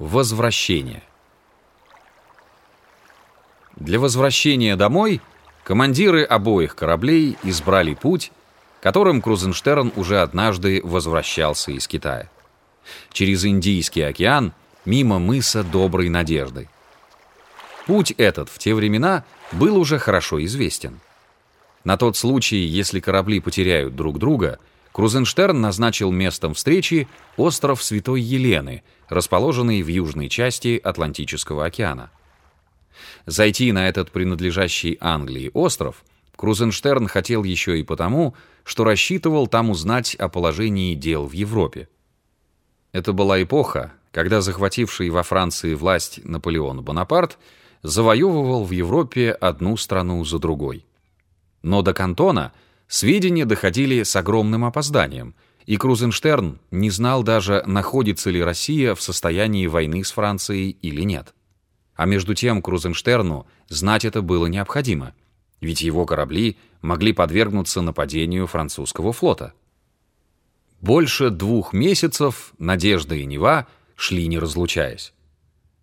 Возвращение. Для возвращения домой командиры обоих кораблей избрали путь, которым Крузенштерн уже однажды возвращался из Китая. Через Индийский океан мимо мыса Доброй Надежды. Путь этот в те времена был уже хорошо известен. На тот случай, если корабли потеряют друг друга, Крузенштерн назначил местом встречи остров Святой Елены, расположенный в южной части Атлантического океана. Зайти на этот принадлежащий Англии остров Крузенштерн хотел еще и потому, что рассчитывал там узнать о положении дел в Европе. Это была эпоха, когда захвативший во Франции власть Наполеон Бонапарт завоевывал в Европе одну страну за другой. Но до Кантона сведения доходили с огромным опозданием, и Крузенштерн не знал даже, находится ли Россия в состоянии войны с Францией или нет. А между тем Крузенштерну знать это было необходимо, ведь его корабли могли подвергнуться нападению французского флота. Больше двух месяцев Надежда и Нева шли не разлучаясь.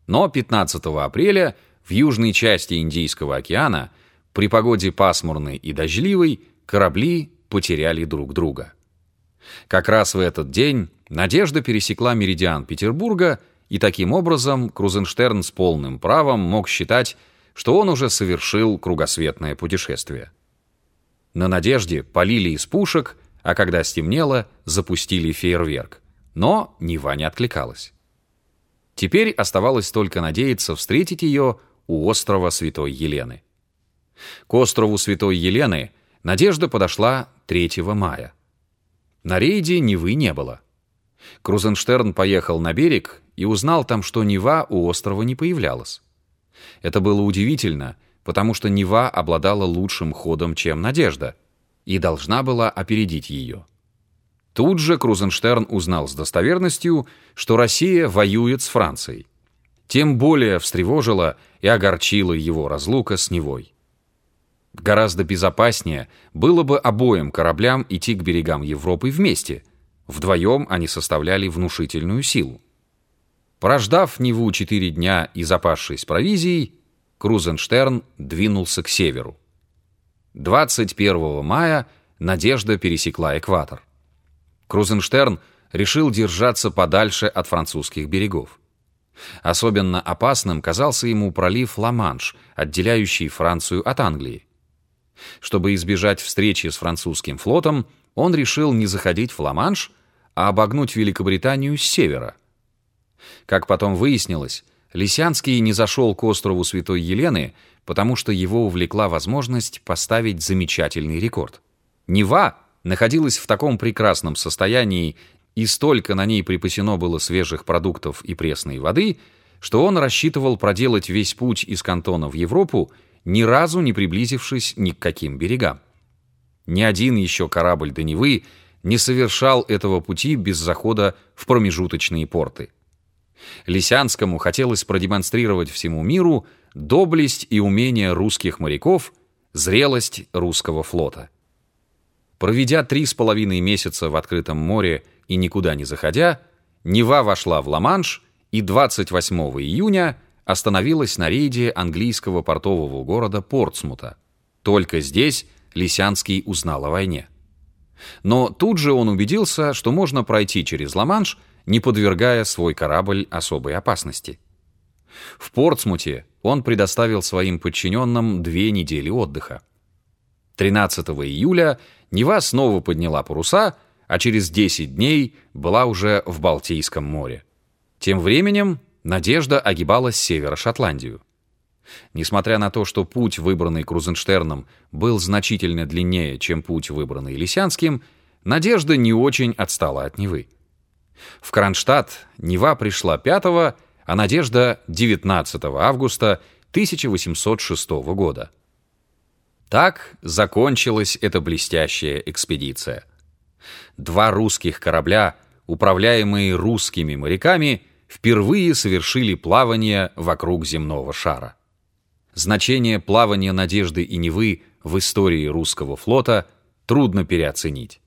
Но 15 апреля в южной части Индийского океана при погоде пасмурной и дождливой корабли потеряли друг друга. Как раз в этот день Надежда пересекла меридиан Петербурга, и таким образом Крузенштерн с полным правом мог считать, что он уже совершил кругосветное путешествие. На Надежде полили из пушек, а когда стемнело, запустили фейерверк. Но Нева не откликалась. Теперь оставалось только надеяться встретить ее у острова Святой Елены. К острову Святой Елены Надежда подошла 3 мая. На рейде Невы не было. Крузенштерн поехал на берег и узнал там, что Нева у острова не появлялась. Это было удивительно, потому что Нева обладала лучшим ходом, чем Надежда, и должна была опередить ее. Тут же Крузенштерн узнал с достоверностью, что Россия воюет с Францией. Тем более встревожила и огорчила его разлука с Невой. Гораздо безопаснее было бы обоим кораблям идти к берегам Европы вместе. Вдвоем они составляли внушительную силу. Прождав Неву четыре дня и запасшись провизией, Крузенштерн двинулся к северу. 21 мая Надежда пересекла экватор. Крузенштерн решил держаться подальше от французских берегов. Особенно опасным казался ему пролив Ла-Манш, отделяющий Францию от Англии. Чтобы избежать встречи с французским флотом, он решил не заходить в Ла-Манш, а обогнуть Великобританию с севера. Как потом выяснилось, Лисянский не зашел к острову Святой Елены, потому что его увлекла возможность поставить замечательный рекорд. Нева находилась в таком прекрасном состоянии, и столько на ней припасено было свежих продуктов и пресной воды, что он рассчитывал проделать весь путь из Кантона в Европу, ни разу не приблизившись ни к каким берегам. Ни один еще корабль до Невы не совершал этого пути без захода в промежуточные порты. Лисянскому хотелось продемонстрировать всему миру доблесть и умение русских моряков, зрелость русского флота. Проведя три с половиной месяца в открытом море и никуда не заходя, Нева вошла в Ла-Манш и 28 июня остановилась на рейде английского портового города Портсмута. Только здесь Лисянский узнал о войне. Но тут же он убедился, что можно пройти через Ла-Манш, не подвергая свой корабль особой опасности. В Портсмуте он предоставил своим подчиненным две недели отдыха. 13 июля Нева снова подняла паруса, а через 10 дней была уже в Балтийском море. Тем временем Надежда огибала с севера Шотландию. Несмотря на то, что путь, выбранный Крузенштерном, был значительно длиннее, чем путь, выбранный Лисянским, Надежда не очень отстала от Невы. В Кронштадт Нева пришла 5 а Надежда 19 августа 1806 года. Так закончилась эта блестящая экспедиция. Два русских корабля, управляемые русскими моряками, впервые совершили плавание вокруг земного шара. Значение плавания Надежды и Невы в истории русского флота трудно переоценить.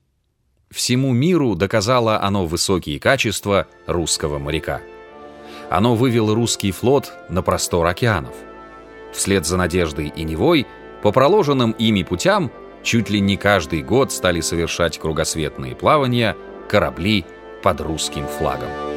Всему миру доказало оно высокие качества русского моряка. Оно вывело русский флот на простор океанов. Вслед за Надеждой и Невой по проложенным ими путям чуть ли не каждый год стали совершать кругосветные плавания корабли под русским флагом.